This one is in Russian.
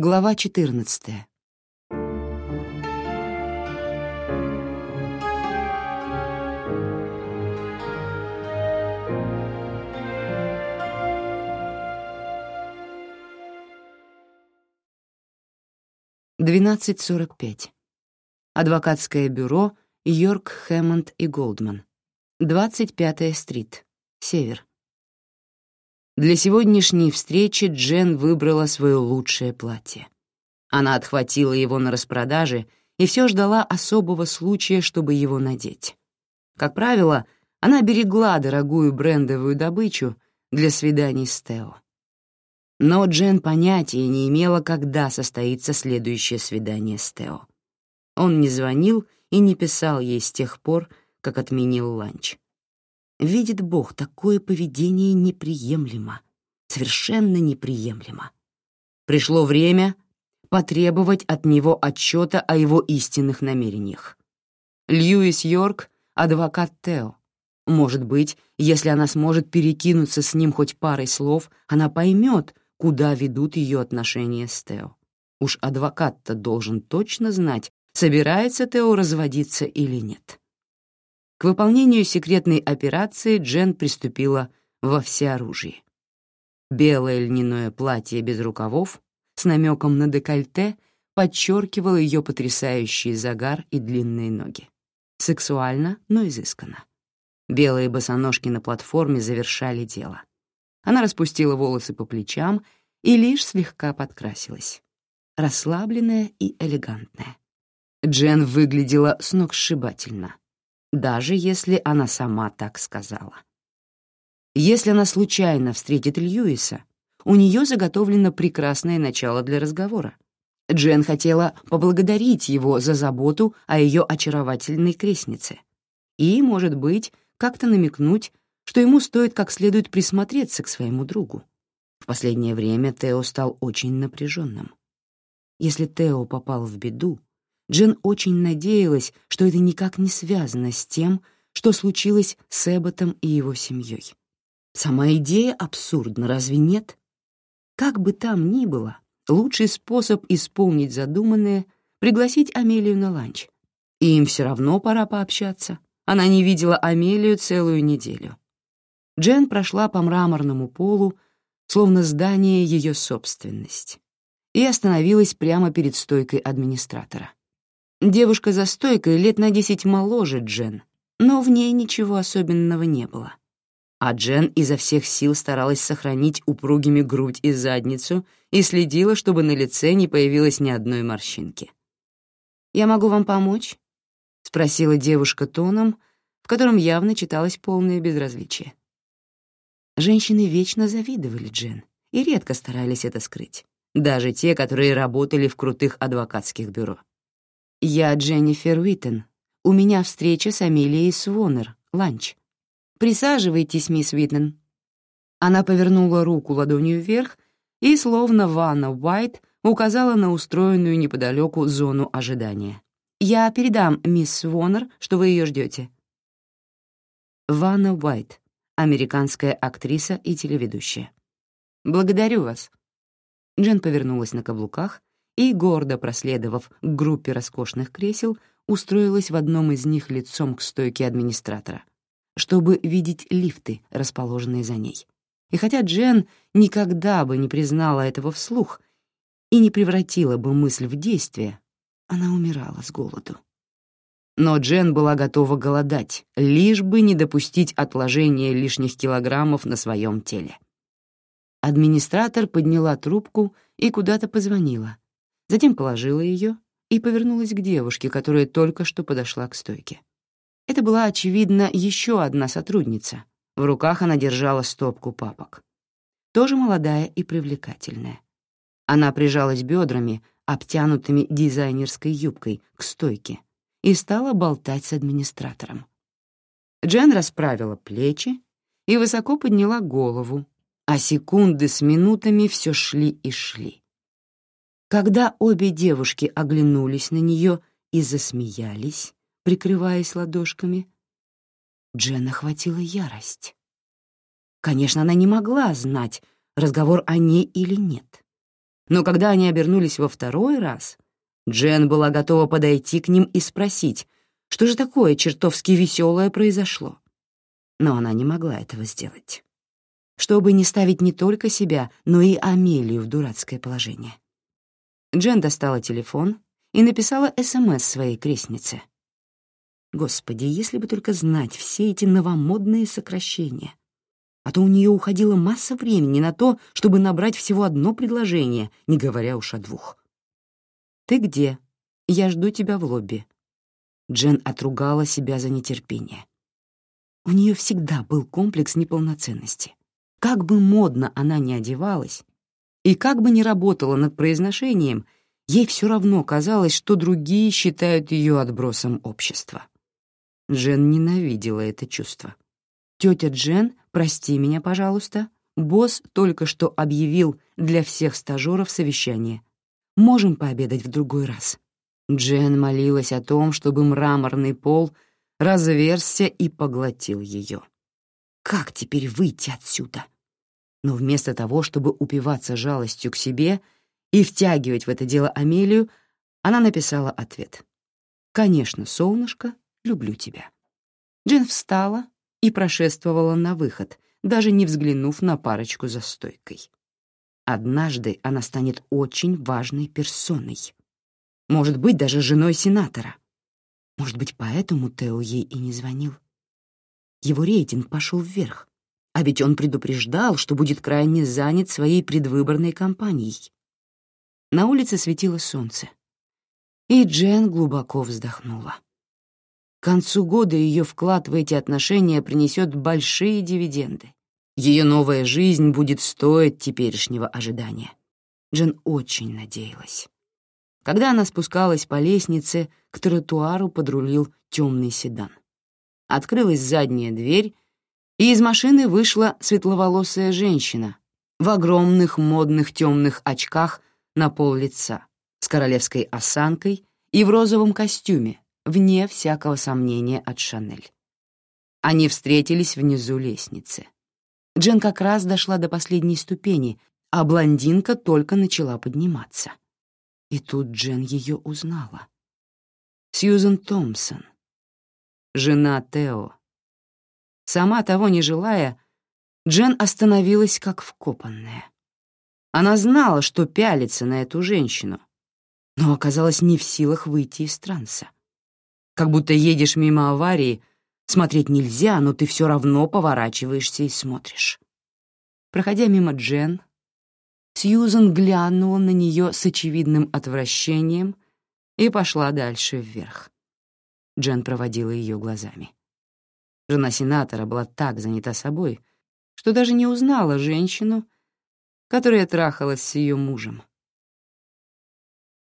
Глава 14. Двенадцать сорок пять. Адвокатское бюро Йорк, Хэммонд и Голдман. 25-я стрит. Север. Для сегодняшней встречи Джен выбрала свое лучшее платье. Она отхватила его на распродаже и все ждала особого случая, чтобы его надеть. Как правило, она берегла дорогую брендовую добычу для свиданий с Тео. Но Джен понятия не имела, когда состоится следующее свидание с Тео. Он не звонил и не писал ей с тех пор, как отменил ланч. Видит Бог, такое поведение неприемлемо, совершенно неприемлемо. Пришло время потребовать от него отчета о его истинных намерениях. Льюис Йорк — адвокат Тео. Может быть, если она сможет перекинуться с ним хоть парой слов, она поймет, куда ведут ее отношения с Тео. Уж адвокат-то должен точно знать, собирается Тео разводиться или нет. К выполнению секретной операции Джен приступила во всеоружии. Белое льняное платье без рукавов с намеком на декольте подчеркивало ее потрясающий загар и длинные ноги. Сексуально, но изысканно. Белые босоножки на платформе завершали дело. Она распустила волосы по плечам и лишь слегка подкрасилась. Расслабленная и элегантная. Джен выглядела сногсшибательно даже если она сама так сказала. Если она случайно встретит Льюиса, у нее заготовлено прекрасное начало для разговора. Джен хотела поблагодарить его за заботу о ее очаровательной крестнице и, может быть, как-то намекнуть, что ему стоит как следует присмотреться к своему другу. В последнее время Тео стал очень напряженным. Если Тео попал в беду, Джен очень надеялась, что это никак не связано с тем, что случилось с Эбботом и его семьей. Сама идея абсурдна, разве нет? Как бы там ни было, лучший способ исполнить задуманное — пригласить Амелию на ланч. И им все равно пора пообщаться. Она не видела Амелию целую неделю. Джен прошла по мраморному полу, словно здание ее собственность, и остановилась прямо перед стойкой администратора. Девушка за стойкой лет на десять моложе Джен, но в ней ничего особенного не было. А Джен изо всех сил старалась сохранить упругими грудь и задницу и следила, чтобы на лице не появилось ни одной морщинки. «Я могу вам помочь?» — спросила девушка тоном, в котором явно читалось полное безразличие. Женщины вечно завидовали Джен и редко старались это скрыть, даже те, которые работали в крутых адвокатских бюро. «Я Дженнифер Уиттен. У меня встреча с Амелией Свонер. Ланч. Присаживайтесь, мисс Уиттен». Она повернула руку ладонью вверх и, словно Ванна Уайт, указала на устроенную неподалеку зону ожидания. «Я передам мисс Свонер, что вы ее ждете». Ванна Уайт, американская актриса и телеведущая. «Благодарю вас». Джен повернулась на каблуках и, гордо проследовав к группе роскошных кресел, устроилась в одном из них лицом к стойке администратора, чтобы видеть лифты, расположенные за ней. И хотя Джен никогда бы не признала этого вслух и не превратила бы мысль в действие, она умирала с голоду. Но Джен была готова голодать, лишь бы не допустить отложения лишних килограммов на своем теле. Администратор подняла трубку и куда-то позвонила, затем положила ее и повернулась к девушке, которая только что подошла к стойке. Это была, очевидно, еще одна сотрудница. В руках она держала стопку папок. Тоже молодая и привлекательная. Она прижалась бедрами, обтянутыми дизайнерской юбкой, к стойке и стала болтать с администратором. Джен расправила плечи и высоко подняла голову, а секунды с минутами все шли и шли. Когда обе девушки оглянулись на нее и засмеялись, прикрываясь ладошками, Джен охватила ярость. Конечно, она не могла знать, разговор о ней или нет. Но когда они обернулись во второй раз, Джен была готова подойти к ним и спросить, что же такое чертовски веселое произошло. Но она не могла этого сделать, чтобы не ставить не только себя, но и Амелию в дурацкое положение. Джен достала телефон и написала СМС своей крестнице. Господи, если бы только знать все эти новомодные сокращения. А то у нее уходила масса времени на то, чтобы набрать всего одно предложение, не говоря уж о двух. «Ты где? Я жду тебя в лобби». Джен отругала себя за нетерпение. У нее всегда был комплекс неполноценности. Как бы модно она ни одевалась, и как бы ни работала над произношением, ей все равно казалось, что другие считают ее отбросом общества. Джен ненавидела это чувство. «Тетя Джен, прости меня, пожалуйста. Босс только что объявил для всех стажеров совещание. Можем пообедать в другой раз». Джен молилась о том, чтобы мраморный пол разверзся и поглотил ее. Как теперь выйти отсюда? Но вместо того, чтобы упиваться жалостью к себе и втягивать в это дело Амелию, она написала ответ. «Конечно, солнышко, люблю тебя». Джен встала и прошествовала на выход, даже не взглянув на парочку за стойкой. Однажды она станет очень важной персоной. Может быть, даже женой сенатора. Может быть, поэтому Тео ей и не звонил. Его рейтинг пошел вверх, а ведь он предупреждал, что будет крайне занят своей предвыборной кампанией. На улице светило солнце, и Джен глубоко вздохнула. К концу года ее вклад в эти отношения принесет большие дивиденды. Ее новая жизнь будет стоить теперешнего ожидания. Джен очень надеялась. Когда она спускалась по лестнице, к тротуару подрулил темный седан. Открылась задняя дверь, и из машины вышла светловолосая женщина в огромных модных темных очках на пол лица, с королевской осанкой и в розовом костюме, вне всякого сомнения от Шанель. Они встретились внизу лестницы. Джен как раз дошла до последней ступени, а блондинка только начала подниматься. И тут Джен ее узнала. Сьюзен Томпсон, жена Тео. Сама того не желая, Джен остановилась как вкопанная. Она знала, что пялится на эту женщину, но оказалась не в силах выйти из транса. Как будто едешь мимо аварии, смотреть нельзя, но ты все равно поворачиваешься и смотришь. Проходя мимо Джен, Сьюзан глянула на нее с очевидным отвращением и пошла дальше вверх. Джен проводила ее глазами. Жена сенатора была так занята собой, что даже не узнала женщину, которая трахалась с ее мужем.